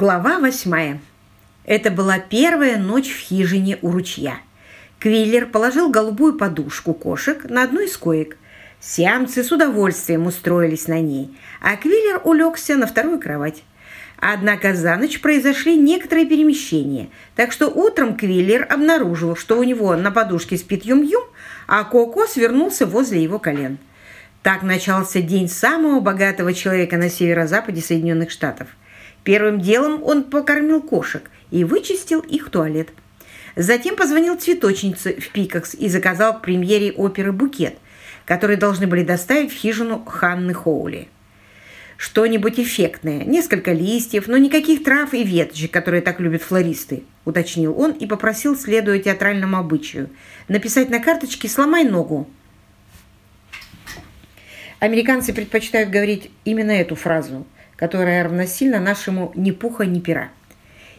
Глава восьмая. Это была первая ночь в хижине у ручья. Квиллер положил голубую подушку кошек на одну из коек. Сиамцы с удовольствием устроились на ней, а Квиллер улегся на вторую кровать. Однако за ночь произошли некоторые перемещения, так что утром Квиллер обнаружил, что у него на подушке спит Юм-Юм, а Коко свернулся возле его колен. Так начался день самого богатого человека на северо-западе Соединенных Штатов – Первым делом он покормил кошек и вычистил их туалет. Затем позвонил цветочнице в Пикакс и заказал к премьере оперы букет, который должны были доставить в хижину Ханны Хоули. «Что-нибудь эффектное, несколько листьев, но никаких трав и веточек, которые так любят флористы», уточнил он и попросил, следуя театральному обычаю, написать на карточке «сломай ногу». Американцы предпочитают говорить именно эту фразу – которая равносильна нашему «ни пуха, ни пера».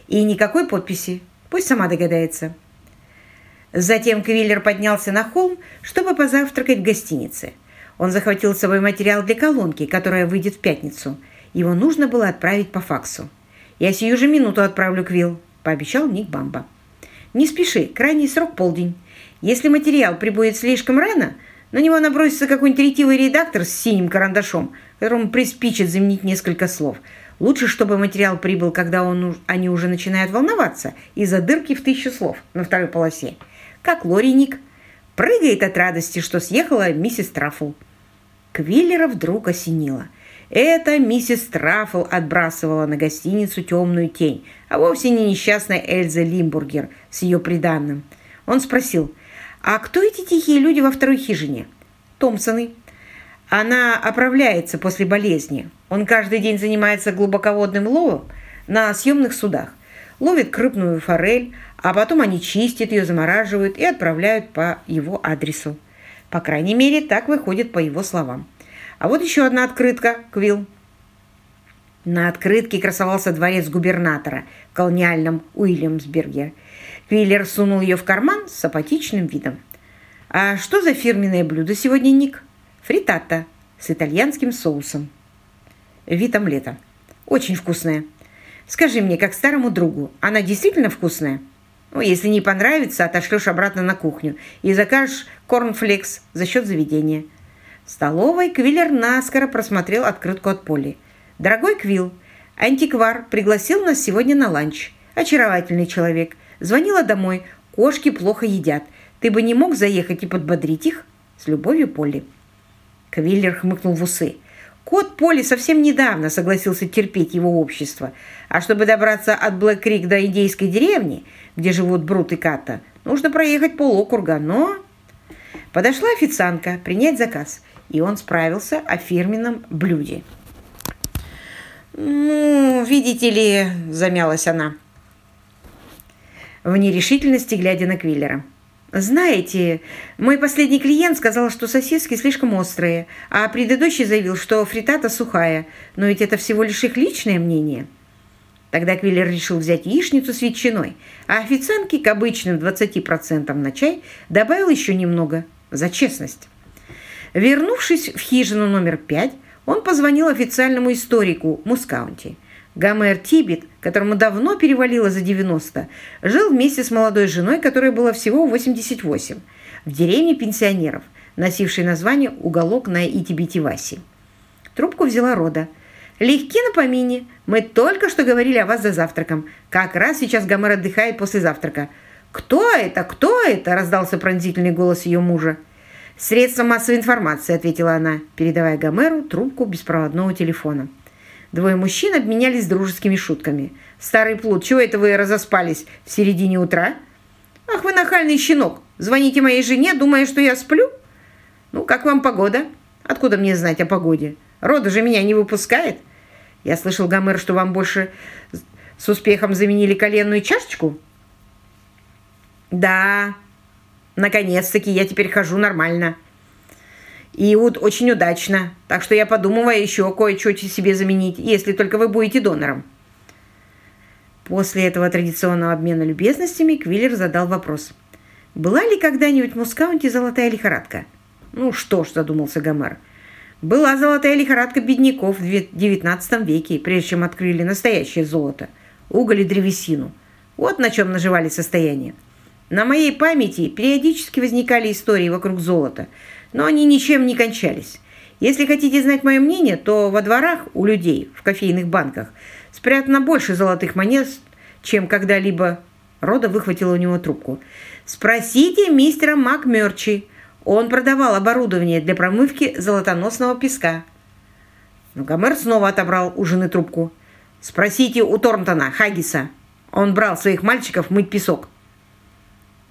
И никакой подписи, пусть сама догадается. Затем Квиллер поднялся на холм, чтобы позавтракать в гостинице. Он захватил с собой материал для колонки, которая выйдет в пятницу. Его нужно было отправить по факсу. «Я сию же минуту отправлю Квилл», – пообещал Ник Бамба. «Не спеши, крайний срок – полдень. Если материал прибудет слишком рано, на него набросится какой-нибудь ретивый редактор с синим карандашом, которому приспичит заменить несколько слов. Лучше, чтобы материал прибыл, когда он, они уже начинают волноваться из-за дырки в тысячу слов на второй полосе. Как Лори Ник прыгает от радости, что съехала миссис Траффл. Квиллера вдруг осенило. Это миссис Траффл отбрасывала на гостиницу темную тень, а вовсе не несчастная Эльза Лимбургер с ее приданным. Он спросил, а кто эти тихие люди во второй хижине? Томпсоны. Она оправляется после болезни. Он каждый день занимается глубоководным ловом на съемных судах. Ловит крупную форель, а потом они чистят ее, замораживают и отправляют по его адресу. По крайней мере, так выходит по его словам. А вот еще одна открытка, Квилл. На открытке красовался дворец губернатора в колониальном Уильямсберге. Квиллер сунул ее в карман с апатичным видом. «А что за фирменное блюдо сегодня, Ник?» Фритатта с итальянским соусом. Вид омлета. Очень вкусная. Скажи мне, как старому другу, она действительно вкусная? Ну, если не понравится, отошлешь обратно на кухню и закажешь корнфлекс за счет заведения. В столовой Квиллер наскоро просмотрел открытку от Поли. «Дорогой Квилл, антиквар пригласил нас сегодня на ланч. Очаровательный человек. Звонила домой. Кошки плохо едят. Ты бы не мог заехать и подбодрить их?» С любовью, Полли. Квиллер хмыкнул в усы. Кот Поли совсем недавно согласился терпеть его общество, а чтобы добраться от Блэк-Крик до индейской деревни, где живут Брут и Ката, нужно проехать полокруга, но... Подошла официантка принять заказ, и он справился о фирменном блюде. «Ну, видите ли», — замялась она, в нерешительности глядя на Квиллера. «Знаете, мой последний клиент сказал, что сосиски слишком острые, а предыдущий заявил, что фритата сухая, но ведь это всего лишь их личное мнение». Тогда Квиллер решил взять яичницу с ветчиной, а официантке к обычным 20% на чай добавил еще немного, за честность. Вернувшись в хижину номер 5, он позвонил официальному историку Мускаунти – Гомер Тибет, которому давно перевалило за 90, жил вместе с молодой женой, которой было всего 88, в деревне пенсионеров, носившей название «Уголок на Итибити-Васи». Трубку взяла Рода. «Легки на помине. Мы только что говорили о вас за завтраком. Как раз сейчас Гомер отдыхает после завтрака». «Кто это? Кто это?» – раздался пронзительный голос ее мужа. «Средства массовой информации», – ответила она, передавая Гомеру трубку беспроводного телефона. Двое мужчин обменялись дружескими шутками. «Старый плут, чего это вы разоспались в середине утра?» «Ах, вы нахальный щенок! Звоните моей жене, думая, что я сплю?» «Ну, как вам погода?» «Откуда мне знать о погоде? Рода же меня не выпускает!» «Я слышал, Гомер, что вам больше с успехом заменили коленную чашечку?» «Да, наконец-таки я теперь хожу нормально». И вот очень удачно. Так что я подумываю еще кое-что себе заменить, если только вы будете донором. После этого традиционного обмена любезностями Квиллер задал вопрос. «Была ли когда-нибудь в Мускаунте золотая лихорадка?» «Ну что ж», – задумался Гомер. «Была золотая лихорадка бедняков в XIX веке, прежде чем открыли настоящее золото. уголь и древесину. Вот на чем наживали состояние. На моей памяти периодически возникали истории вокруг золота, но они ничем не кончались. Если хотите знать мое мнение, то во дворах у людей в кофейных банках спрятано больше золотых монет, чем когда-либо. Рода выхватила у него трубку. «Спросите мистера МакМерчи. Он продавал оборудование для промывки золотоносного песка». Но Гомер снова отобрал у жены трубку. «Спросите у Торнтона, Хаггиса. Он брал своих мальчиков мыть песок».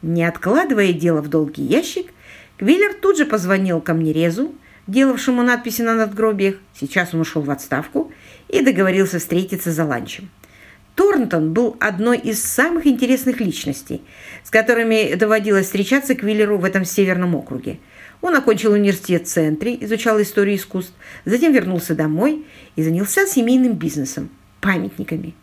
Не откладывая дело в долгий ящик, Квиллер тут же позвонил камнерезу, делавшему надписи на надгробиях, сейчас он ушел в отставку, и договорился встретиться за ланчем. Торнтон был одной из самых интересных личностей, с которыми доводилось встречаться Квиллеру в этом северном округе. Он окончил университет в центре, изучал историю искусств, затем вернулся домой и занялся семейным бизнесом – памятниками.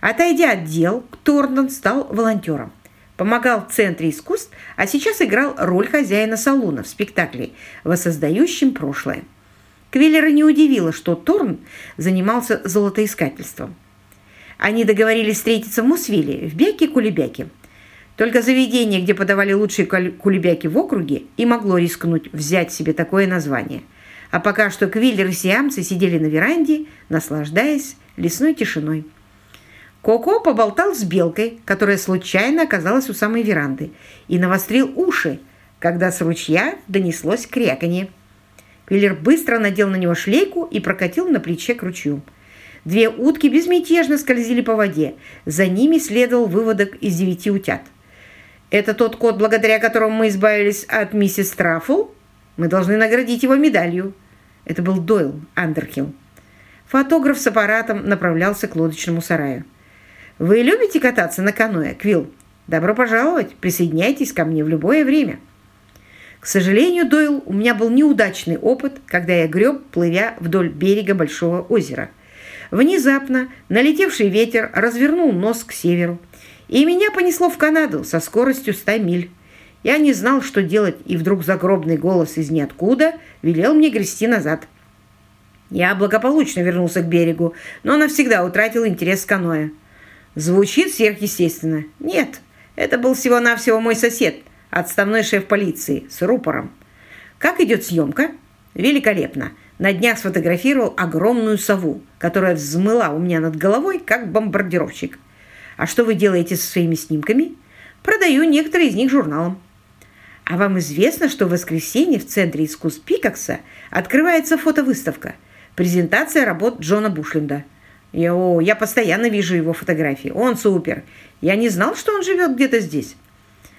Отойдя от дел, Торнтон стал волонтером помогал в Центре искусств, а сейчас играл роль хозяина салуна в спектакле, воссоздающем прошлое. Квиллера не удивило, что Торн занимался золотоискательством. Они договорились встретиться в Мусвиле, в Бяке-Кулебяке. Только заведение, где подавали лучшие кулебяки в округе, и могло рискнуть взять себе такое название. А пока что Квиллер и сиамцы сидели на веранде, наслаждаясь лесной тишиной. Коко поболтал с белкой, которая случайно оказалась у самой веранды, и навострил уши, когда с ручья донеслось кряканье. Квиллер быстро надел на него шлейку и прокатил на плече к ручью. Две утки безмятежно скользили по воде. За ними следовал выводок из девяти утят. «Это тот кот, благодаря которому мы избавились от миссис Траффл? Мы должны наградить его медалью». Это был Дойл Андерхилл. Фотограф с аппаратом направлялся к лодочному сараю. Вы любите кататься на каноэ, Квилл? Добро пожаловать, присоединяйтесь ко мне в любое время. К сожалению, Дойл, у меня был неудачный опыт, когда я греб, плывя вдоль берега Большого озера. Внезапно налетевший ветер развернул нос к северу, и меня понесло в Канаду со скоростью 100 миль. Я не знал, что делать, и вдруг загробный голос из ниоткуда велел мне грести назад. Я благополучно вернулся к берегу, но навсегда утратил интерес к каноэ. Звучит сверхъестественно. Нет, это был всего-навсего мой сосед, отставной шеф полиции, с рупором. Как идет съемка? Великолепно. На днях сфотографировал огромную сову, которая взмыла у меня над головой, как бомбардировщик. А что вы делаете со своими снимками? Продаю некоторые из них журналам. А вам известно, что в воскресенье в Центре искусств Пикакса открывается фотовыставка «Презентация работ Джона Бушленда». Я, о, я постоянно вижу его фотографии. Он супер. Я не знал, что он живет где-то здесь.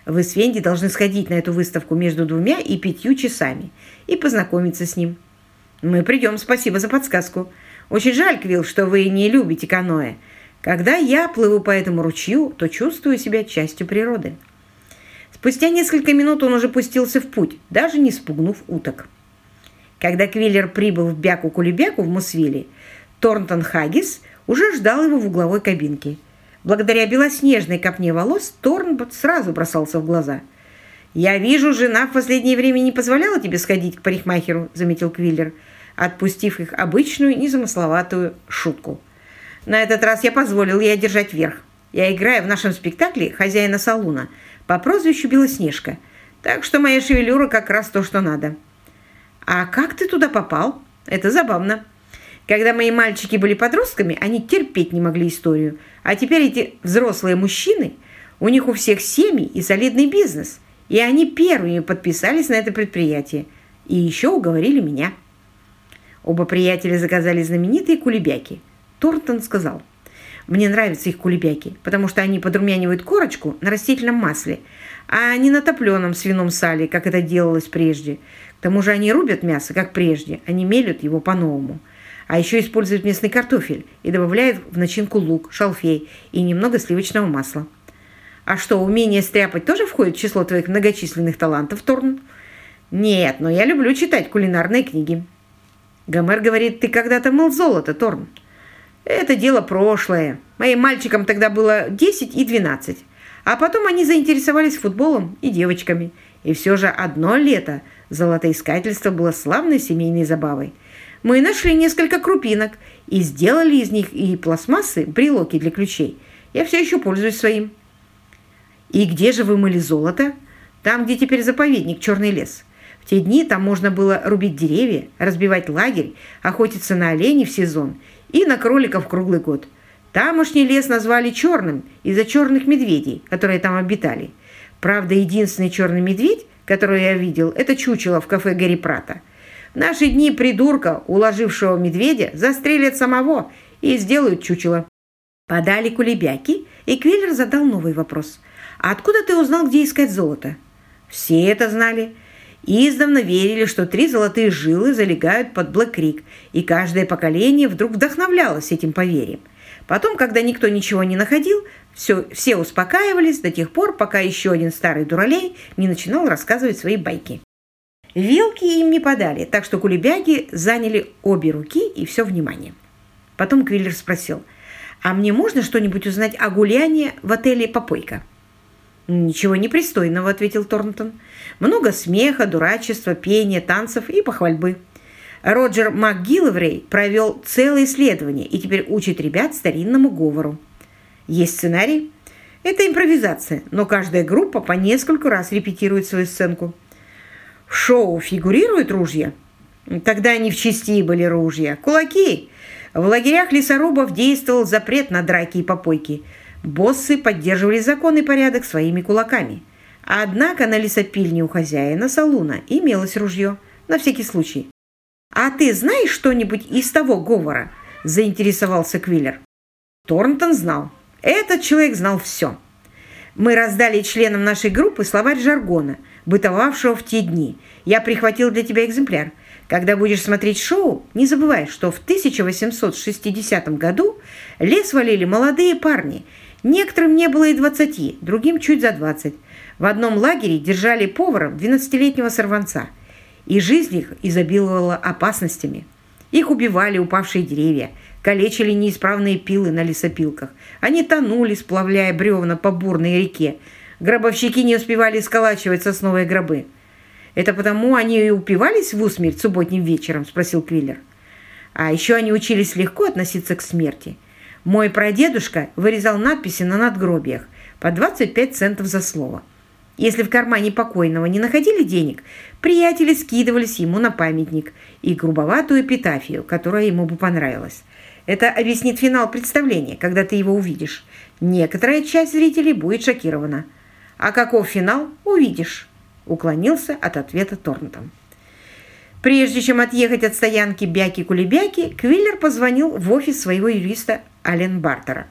Вы с Венди должны сходить на эту выставку между двумя и пятью часами и познакомиться с ним. Мы придем, спасибо за подсказку. Очень жаль, Квилл, что вы не любите каноэ. Когда я плыву по этому ручью, то чувствую себя частью природы. Спустя несколько минут он уже пустился в путь, даже не спугнув уток. Когда Квиллер прибыл в Бяку-Кулебяку в Мусвиле, Торнтон Хаггис уже ждал его в угловой кабинке. Благодаря белоснежной копне волос Торн сразу бросался в глаза. «Я вижу, жена в последнее время не позволяла тебе сходить к парикмахеру», заметил Квиллер, отпустив их обычную незамысловатую шутку. «На этот раз я позволил ей одержать верх. Я играю в нашем спектакле хозяина салуна по прозвищу Белоснежка, так что моя шевелюра как раз то, что надо». «А как ты туда попал? Это забавно». Когда мои мальчики были подростками, они терпеть не могли историю. А теперь эти взрослые мужчины, у них у всех семьи и солидный бизнес. И они первыми подписались на это предприятие. И еще уговорили меня. Оба приятеля заказали знаменитые кулебяки. Тортон сказал, «Мне нравятся их кулебяки, потому что они подрумянивают корочку на растительном масле, а не на топленом свином сале, как это делалось прежде. К тому же они рубят мясо, как прежде, они мелют его по-новому». А еще используют местный картофель и добавляют в начинку лук, шалфей и немного сливочного масла. А что, умение стряпать тоже входит в число твоих многочисленных талантов, Торн? Нет, но я люблю читать кулинарные книги. Гомер говорит, ты когда-то мыл золото, Торн. Это дело прошлое. Моим мальчикам тогда было 10 и 12. А потом они заинтересовались футболом и девочками. И все же одно лето золотоискательство было славной семейной забавой – Мы нашли несколько крупинок и сделали из них и пластмассы, брелоки для ключей. Я все еще пользуюсь своим. И где же вы мыли золото? Там, где теперь заповедник «Черный лес». В те дни там можно было рубить деревья, разбивать лагерь, охотиться на оленей в сезон и на кроликов круглый год. Тамошний лес назвали черным из-за черных медведей, которые там обитали. Правда, единственный черный медведь, который я видел, это чучело в кафе Гарри Прата. Наши дни придурка, уложившего медведя, застрелят самого и сделают чучело. Подали кулебяки, и Квиллер задал новый вопрос. «А откуда ты узнал, где искать золото?» Все это знали. Издавна верили, что три золотые жилы залегают под Блэк-Крик, и каждое поколение вдруг вдохновлялось этим поверьем. Потом, когда никто ничего не находил, все, все успокаивались до тех пор, пока еще один старый дуралей не начинал рассказывать свои байки. Вилки им не подали, так что кулебяги заняли обе руки и все внимание. Потом Квиллер спросил, «А мне можно что-нибудь узнать о гулянии в отеле «Попойка»?» «Ничего непристойного», — ответил Торнтон. «Много смеха, дурачества, пения, танцев и похвальбы». Роджер МакГилловрей провел целое исследование и теперь учит ребят старинному говору. Есть сценарий. Это импровизация, но каждая группа по нескольку раз репетирует свою сценку. В шоу фигурируют ружья? Тогда они в части были ружья. Кулаки. В лагерях лесорубов действовал запрет на драки и попойки – Боссы поддерживали закон и порядок своими кулаками. Однако на лесопильне у хозяина салуна имелось ружье, на всякий случай. «А ты знаешь что-нибудь из того говора?» – заинтересовался Квиллер. Торнтон знал. Этот человек знал все. Мы раздали членам нашей группы словарь жаргона, бытовавшего в те дни. Я прихватил для тебя экземпляр. Когда будешь смотреть шоу, не забывай, что в 1860 году лес валили молодые парни – Некоторым не было и двадцати, другим чуть за двадцать. В одном лагере держали поваром 12-летнего сорванца, и жизнь их изобиловала опасностями. Их убивали упавшие деревья, калечили неисправные пилы на лесопилках. Они тонули, сплавляя бревна по бурной реке. Гробовщики не успевали сколачивать сосновые гробы. «Это потому они и упивались в усмерть субботним вечером?» – спросил Квиллер. А еще они учились легко относиться к смерти – мой прадедушка вырезал надписи на надгробиях по 25 центов за слово. Если в кармане покойного не находили денег, приятели скидывались ему на памятник и грубоватую эпитафию, которая ему бы понравилась. Это объяснит финал представления, когда ты его увидишь. Некоторая часть зрителей будет шокирована. А каков финал, увидишь. Уклонился от ответа Торнтон. Прежде чем отъехать от стоянки Бяки-Кулебяки, Квиллер позвонил в офис своего юриста Ален Бартера.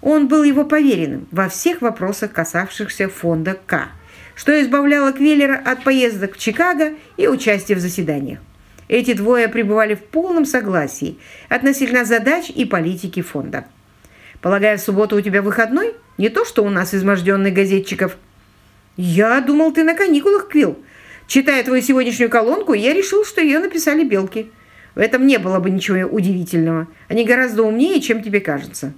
Он был его поверенным во всех вопросах, касавшихся фонда К, что избавляло Квиллера от поездок в Чикаго и участия в заседаниях. Эти двое пребывали в полном согласии относительно задач и политики фонда. «Полагаю, в субботу у тебя выходной? Не то, что у нас изможденных газетчиков». «Я думал, ты на каникулах, Квилл. Читая твою сегодняшнюю колонку, я решил, что ее написали белки». В этом не было бы ничего удивительного. Они гораздо умнее, чем тебе кажется.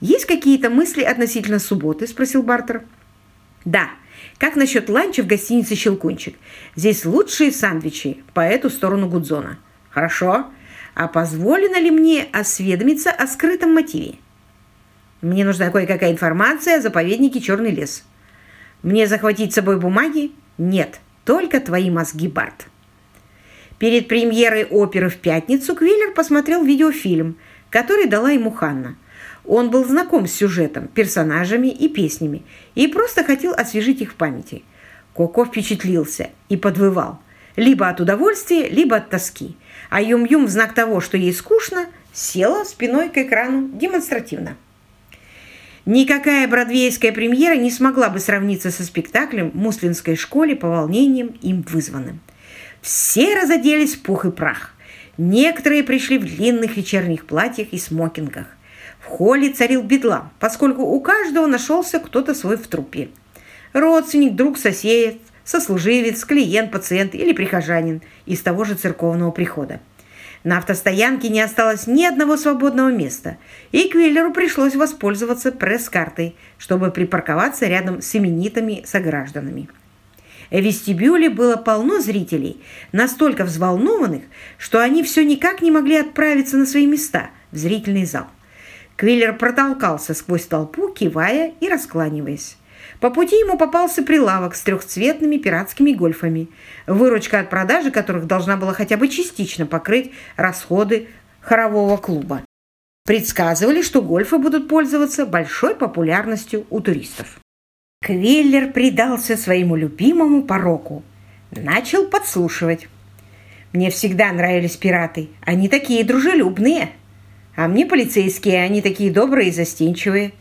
«Есть какие-то мысли относительно субботы?» – спросил Бартер. «Да. Как насчет ланча в гостинице «Щелкунчик»? Здесь лучшие сандвичи по эту сторону Гудзона». «Хорошо. А позволено ли мне осведомиться о скрытом мотиве?» «Мне нужна кое-какая информация о заповеднике «Черный лес». «Мне захватить с собой бумаги?» «Нет. Только твои мозги, Барт». Перед премьерой оперы в пятницу Квиллер посмотрел видеофильм, который дала ему Ханна. Он был знаком с сюжетом, персонажами и песнями и просто хотел освежить их в памяти. Коко впечатлился и подвывал. Либо от удовольствия, либо от тоски. А Юм-Юм в знак того, что ей скучно, села спиной к экрану демонстративно. Никакая бродвейская премьера не смогла бы сравниться со спектаклем в Муслинской школе по волнениям им вызванным. Все разоделись в пух и прах. Некоторые пришли в длинных вечерних платьях и смокингах. В холле царил бедлам, поскольку у каждого нашелся кто-то свой в трупе. Родственник, друг, сосед, сослуживец, клиент, пациент или прихожанин из того же церковного прихода. На автостоянке не осталось ни одного свободного места, и Квиллеру пришлось воспользоваться пресс-картой, чтобы припарковаться рядом с именитыми согражданами. В вестибюле было полно зрителей, настолько взволнованных, что они все никак не могли отправиться на свои места в зрительный зал. Квиллер протолкался сквозь толпу, кивая и раскланиваясь. По пути ему попался прилавок с трехцветными пиратскими гольфами, выручка от продажи которых должна была хотя бы частично покрыть расходы хорового клуба. Предсказывали, что гольфы будут пользоваться большой популярностью у туристов. Квиллер предался своему любимому пороку. Начал подслушивать. Мне всегда нравились пираты. Они такие дружелюбные. А мне полицейские, они такие добрые и застенчивые.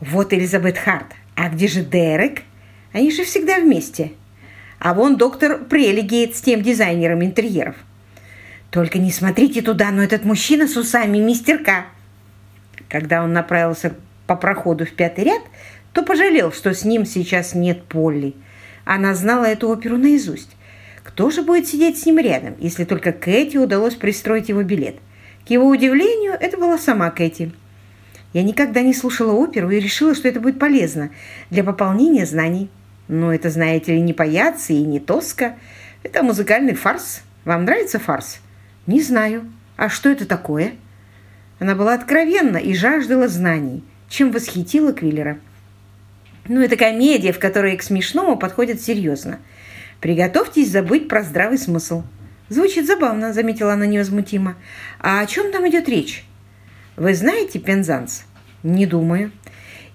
Вот Элизабет Харт. А где же Дерек? Они же всегда вместе. А вон доктор Прелигейт с тем дизайнером интерьеров. Только не смотрите туда, но этот мужчина с усами мистер К. Когда он направился по проходу в пятый ряд, то пожалел, что с ним сейчас нет Полли. Она знала эту оперу наизусть. Кто же будет сидеть с ним рядом, если только Кэти удалось пристроить его билет? К его удивлению, это была сама Кэти. Я никогда не слушала оперу и решила, что это будет полезно для пополнения знаний. Но это, знаете ли, не паяцы и не тоска. Это музыкальный фарс. Вам нравится фарс? Не знаю. А что это такое? Она была откровенна и жаждала знаний, чем восхитила Квиллера. Ну, это комедия, в которой к смешному подходят серьезно. Приготовьтесь забыть про здравый смысл. Звучит забавно, заметила она невозмутимо. А о чем там идет речь? Вы знаете Пензанс? Не думаю.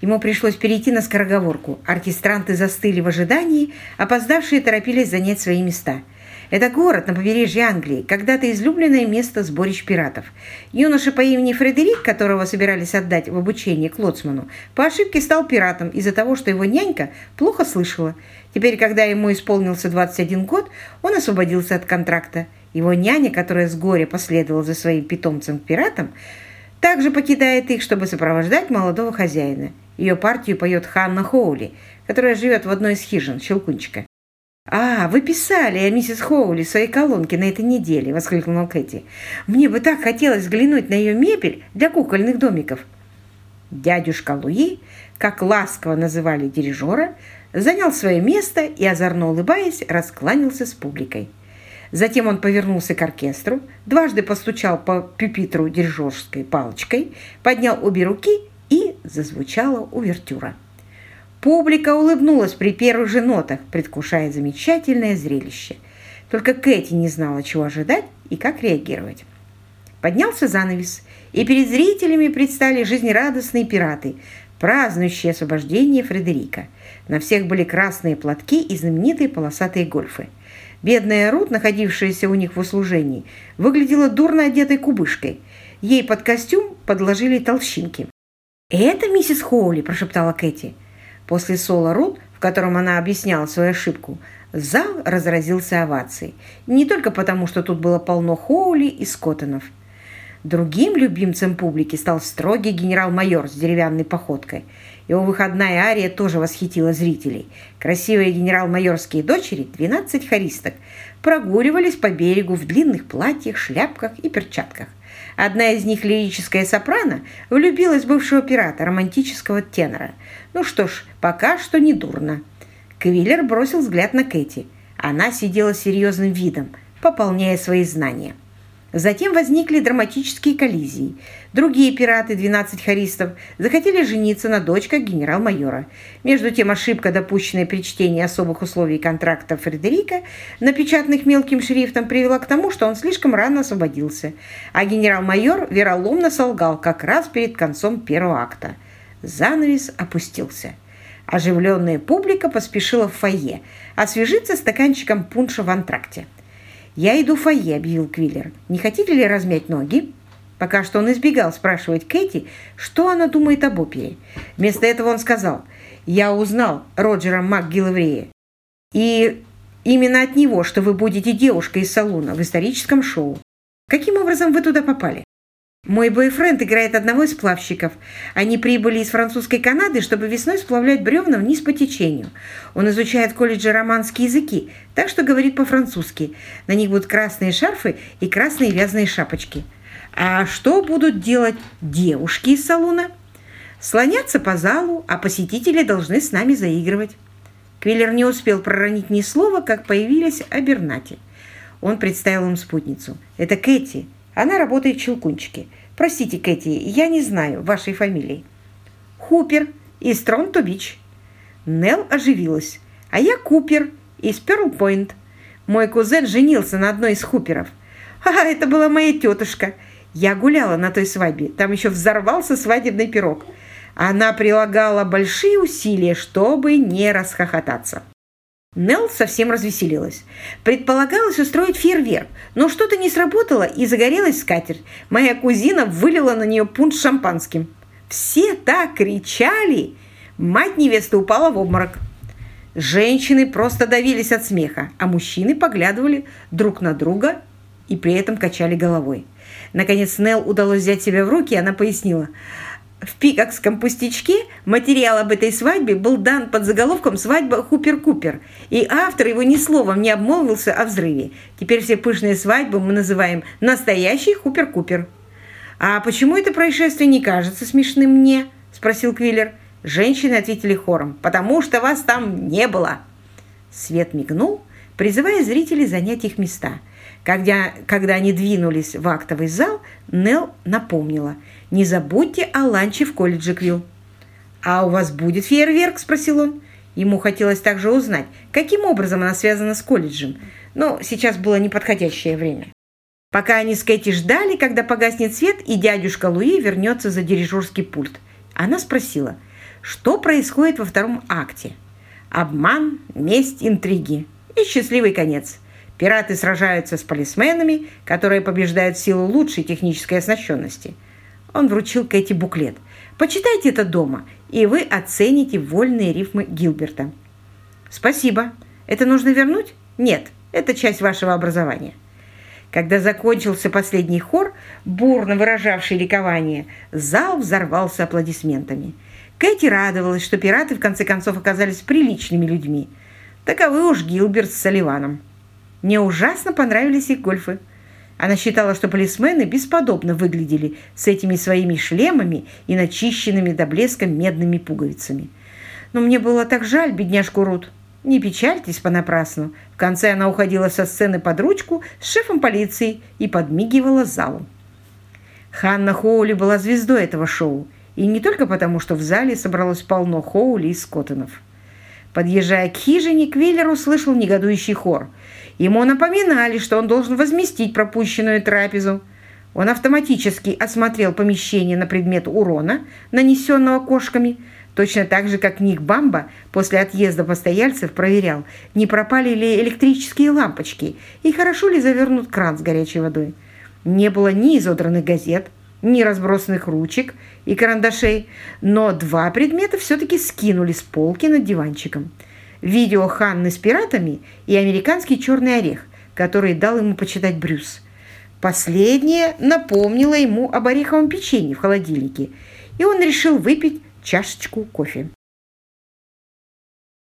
Ему пришлось перейти на скороговорку. Оркестранты застыли в ожидании, опоздавшие торопились занять свои места – это город на побережье Англии, когда-то излюбленное место сборищ пиратов. Юноша по имени Фредерик, которого собирались отдать в обучение к лоцману, по ошибке стал пиратом из-за того, что его нянька плохо слышала. Теперь, когда ему исполнился 21 год, он освободился от контракта. Его няня, которая с горя последовала за своим питомцем-пиратом, также покидает их, чтобы сопровождать молодого хозяина. Ее партию поет Ханна Хоули, которая живет в одной из хижин Щелкунчика. «А, вы писали о миссис Хоули в своей колонке на этой неделе!» – воскликнула Кэти. «Мне бы так хотелось взглянуть на ее мебель для кукольных домиков!» Дядюшка Луи, как ласково называли дирижера, занял свое место и, озорно улыбаясь, раскланялся с публикой. Затем он повернулся к оркестру, дважды постучал по пюпитру дирижерской палочкой, поднял обе руки и зазвучала увертюра. Публика улыбнулась при первых же нотах, предвкушая замечательное зрелище. Только Кэти не знала, чего ожидать и как реагировать. Поднялся занавес, и перед зрителями предстали жизнерадостные пираты, празднующие освобождение Фредерика. На всех были красные платки и знаменитые полосатые гольфы. Бедная Рут, находившаяся у них в услужении, выглядела дурно одетой кубышкой. Ей под костюм подложили толщинки. «Это миссис Хоули», – прошептала Кэти. После соло Рут, в котором она объясняла свою ошибку, зал разразился овацией. Не только потому, что тут было полно Хоули и Скоттонов. Другим любимцем публики стал строгий генерал-майор с деревянной походкой. Его выходная ария тоже восхитила зрителей. Красивые генерал-майорские дочери, 12 хористок, прогуливались по берегу в длинных платьях, шляпках и перчатках. Одна из них, лирическая сопрано, влюбилась в бывшего пирата, романтического тенора. Ну что ж, пока что не дурно. Квиллер бросил взгляд на Кэти. Она сидела серьезным видом, пополняя свои знания. Затем возникли драматические коллизии. Другие пираты, 12 харистов, захотели жениться на дочках генерал-майора. Между тем ошибка, допущенная при чтении особых условий контракта Фредерика, напечатанных мелким шрифтом, привела к тому, что он слишком рано освободился, а генерал-майор вероломно солгал как раз перед концом первого акта. Занавес опустился. Оживленная публика поспешила в фойе освежиться стаканчиком пунша в антракте. «Я иду в фойе», — объявил Квиллер. «Не хотите ли размять ноги?» Пока что он избегал спрашивать Кэти, что она думает об опере. Вместо этого он сказал, «Я узнал Роджера МакГиллеврея. И именно от него, что вы будете девушкой из салуна в историческом шоу. Каким образом вы туда попали?» Мой бойфренд играет одного из плавщиков. Они прибыли из французской Канады, чтобы весной сплавлять бревна вниз по течению. Он изучает в колледже романские языки, так что говорит по-французски. На них будут красные шарфы и красные вязаные шапочки. А что будут делать девушки из салона? Слоняться по залу, а посетители должны с нами заигрывать. Квиллер не успел проронить ни слова, как появились Абернати. Он представил им спутницу. «Это Кэти. Она работает в Челкунчике. Простите, Кэти, я не знаю вашей фамилии». «Хупер из Тронто-Бич». Нелл оживилась. «А я Купер из Перл-Пойнт. Мой кузен женился на одной из Хуперов. А, это была моя тетушка. Я гуляла на той свадьбе. Там еще взорвался свадебный пирог. Она прилагала большие усилия, чтобы не расхохотаться. Нелл совсем развеселилась. Предполагалось устроить фейерверк, но что-то не сработало и загорелась скатерть. Моя кузина вылила на нее пунш шампанским. Все так кричали. Мать невесты упала в обморок. Женщины просто давились от смеха, а мужчины поглядывали друг на друга и при этом качали головой. Наконец Нелл удалось взять себя в руки, и она пояснила – в Пикакском пустячке материал об этой свадьбе был дан под заголовком «Свадьба Хупер-Купер», и автор его ни словом не обмолвился о взрыве. Теперь все пышные свадьбы мы называем «Настоящий Хупер-Купер». «А почему это происшествие не кажется смешным мне?» – спросил Квиллер. Женщины ответили хором. «Потому что вас там не было!» Свет мигнул, призывая зрителей занять их места. Когда, когда они двинулись в актовый зал, Нелл напомнила – не забудьте о ланче в колледже Квилл». «А у вас будет фейерверк?» – спросил он. Ему хотелось также узнать, каким образом она связана с колледжем, но сейчас было неподходящее время. Пока они с Кэти ждали, когда погаснет свет, и дядюшка Луи вернется за дирижерский пульт. Она спросила, что происходит во втором акте. Обман, месть, интриги и счастливый конец. Пираты сражаются с полисменами, которые побеждают в силу лучшей технической оснащенности – он вручил Кэти буклет. «Почитайте это дома, и вы оцените вольные рифмы Гилберта». «Спасибо. Это нужно вернуть?» «Нет, это часть вашего образования». Когда закончился последний хор, бурно выражавший ликование, зал взорвался аплодисментами. Кэти радовалась, что пираты в конце концов оказались приличными людьми. Таковы уж Гилберт с Салливаном. Мне ужасно понравились их гольфы. Она считала, что полисмены бесподобно выглядели с этими своими шлемами и начищенными до блеска медными пуговицами. Но мне было так жаль бедняжку Рут. Не печальтесь понапрасну. В конце она уходила со сцены под ручку с шефом полиции и подмигивала залу. Ханна Хоули была звездой этого шоу. И не только потому, что в зале собралось полно Хоули и Скоттонов. Подъезжая к хижине, Квиллер услышал негодующий хор – Ему напоминали, что он должен возместить пропущенную трапезу. Он автоматически осмотрел помещение на предмет урона, нанесенного кошками, точно так же, как Ник Бамба после отъезда постояльцев проверял, не пропали ли электрические лампочки и хорошо ли завернут кран с горячей водой. Не было ни изодранных газет, ни разбросанных ручек и карандашей, но два предмета все-таки скинули с полки над диванчиком – видео Ханны с пиратами и американский черный орех, который дал ему почитать Брюс. Последнее напомнило ему об ореховом печенье в холодильнике, и он решил выпить чашечку кофе.